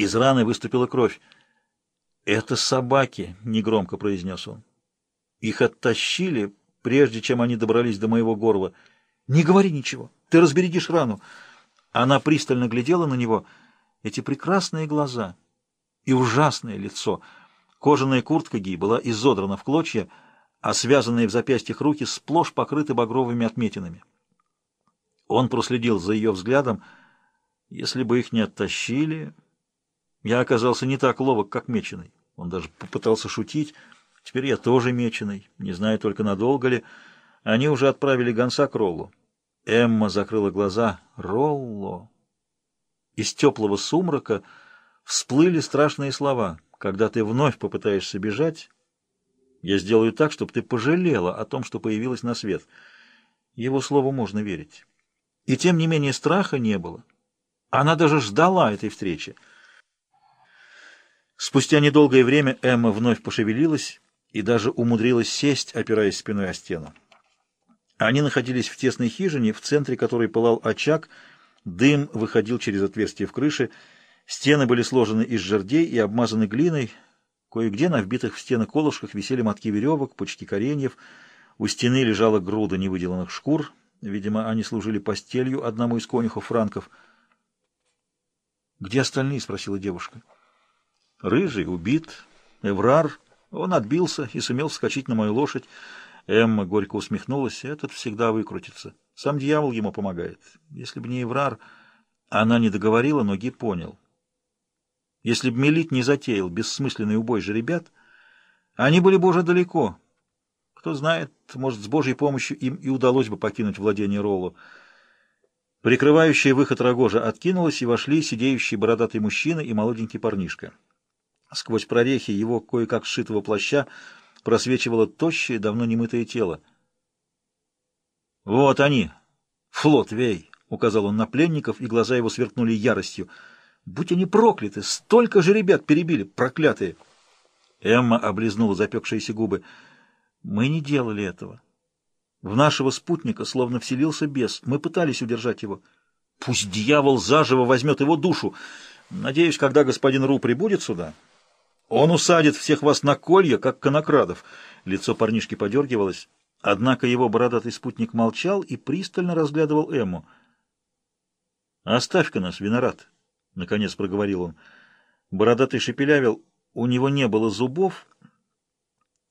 Из раны выступила кровь. «Это собаки», — негромко произнес он. «Их оттащили, прежде чем они добрались до моего горла. Не говори ничего, ты разбередишь рану». Она пристально глядела на него. Эти прекрасные глаза и ужасное лицо. Кожаная куртка Ги была изодрана в клочья, а связанные в запястьях руки сплошь покрыты багровыми отметинами. Он проследил за ее взглядом. Если бы их не оттащили... Я оказался не так ловок, как меченый. Он даже попытался шутить. Теперь я тоже меченый, не знаю только надолго ли. Они уже отправили гонца к Роллу. Эмма закрыла глаза. «Ролло!» Из теплого сумрака всплыли страшные слова. «Когда ты вновь попытаешься бежать, я сделаю так, чтобы ты пожалела о том, что появилась на свет». Его слову можно верить. И тем не менее страха не было. Она даже ждала этой встречи. Спустя недолгое время Эмма вновь пошевелилась и даже умудрилась сесть, опираясь спиной о стену. Они находились в тесной хижине, в центре которой пылал очаг, дым выходил через отверстие в крыше, стены были сложены из жердей и обмазаны глиной, кое-где на вбитых в стены колышках висели мотки веревок, пучки кореньев, у стены лежала груда невыделанных шкур, видимо, они служили постелью одному из конюхов франков. «Где остальные?» — спросила девушка. Рыжий убит, Эврар, он отбился и сумел вскочить на мою лошадь. Эмма горько усмехнулась, этот всегда выкрутится. Сам дьявол ему помогает. Если бы не Эврар... Она не договорила, но Ги понял. Если бы Мелит не затеял бессмысленный убой же ребят, они были бы уже далеко. Кто знает, может, с Божьей помощью им и удалось бы покинуть владение Роллу. Прикрывающая выход рогожа откинулась, и вошли сидеющий бородатый мужчина и молоденький парнишка. Сквозь прорехи его кое-как сшитого плаща просвечивало тощее, давно немытое тело. «Вот они! Флот Вей!» — указал он на пленников, и глаза его сверкнули яростью. «Будь они прокляты! Столько же ребят перебили, проклятые!» Эмма облизнула запекшиеся губы. «Мы не делали этого. В нашего спутника словно вселился бес. Мы пытались удержать его. Пусть дьявол заживо возьмет его душу. Надеюсь, когда господин Ру прибудет сюда...» Он усадит всех вас на колья, как конокрадов. Лицо парнишки подергивалось. Однако его бородатый спутник молчал и пристально разглядывал Эмму. «Оставь-ка нас, винорат», — наконец проговорил он. Бородатый шепелявил, у него не было зубов,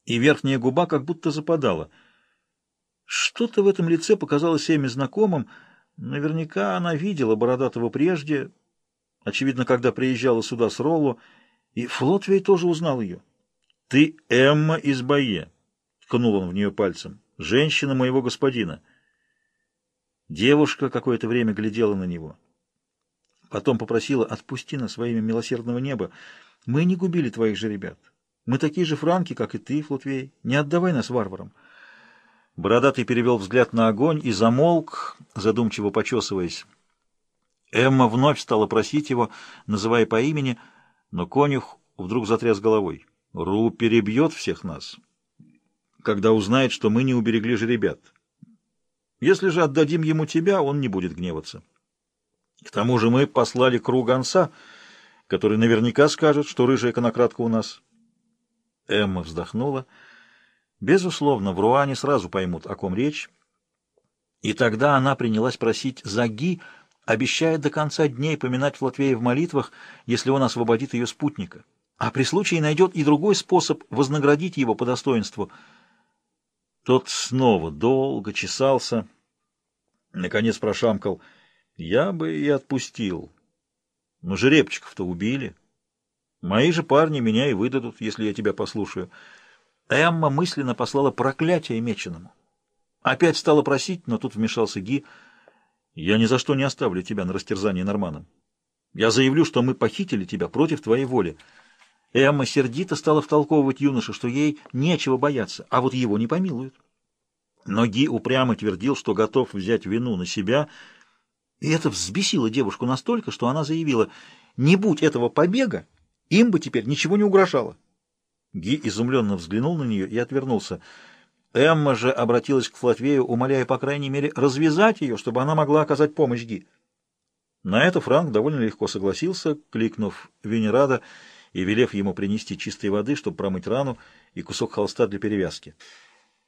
и верхняя губа как будто западала. Что-то в этом лице показалось Эмме знакомым. Наверняка она видела Бородатого прежде, очевидно, когда приезжала сюда с Роллу, и Флотвей тоже узнал ее. «Ты Эмма из Бае», — ткнул он в нее пальцем, — «женщина моего господина». Девушка какое-то время глядела на него. Потом попросила, отпусти нас во имя милосердного неба. Мы не губили твоих же ребят. Мы такие же франки, как и ты, Флотвей. Не отдавай нас варварам. Бородатый перевел взгляд на огонь и замолк, задумчиво почесываясь. Эмма вновь стала просить его, называя по имени — но конюх вдруг затряс головой. Ру перебьет всех нас, когда узнает, что мы не уберегли же ребят. Если же отдадим ему тебя, он не будет гневаться. К тому же мы послали Кру гонца, который наверняка скажет, что рыжая конократка у нас. Эмма вздохнула. Безусловно, в Руане сразу поймут, о ком речь. И тогда она принялась просить Заги, обещает до конца дней поминать Флотвея в молитвах, если он освободит ее спутника, а при случае найдет и другой способ вознаградить его по достоинству. Тот снова долго чесался, наконец прошамкал. «Я бы и отпустил. Но жеребчиков-то убили. Мои же парни меня и выдадут, если я тебя послушаю». Эмма мысленно послала проклятие Меченому. Опять стала просить, но тут вмешался Ги — я ни за что не оставлю тебя на растерзание норманом. Я заявлю, что мы похитили тебя против твоей воли. Эмма сердито стала втолковывать юноше, что ей нечего бояться, а вот его не помилуют. Но Ги упрямо твердил, что готов взять вину на себя, и это взбесило девушку настолько, что она заявила, не будь этого побега, им бы теперь ничего не угрожало. Ги изумленно взглянул на нее и отвернулся. Эмма же обратилась к Флатвею, умоляя, по крайней мере, развязать ее, чтобы она могла оказать помощь Ги. На это Франк довольно легко согласился, кликнув Венерада и велев ему принести чистой воды, чтобы промыть рану, и кусок холста для перевязки.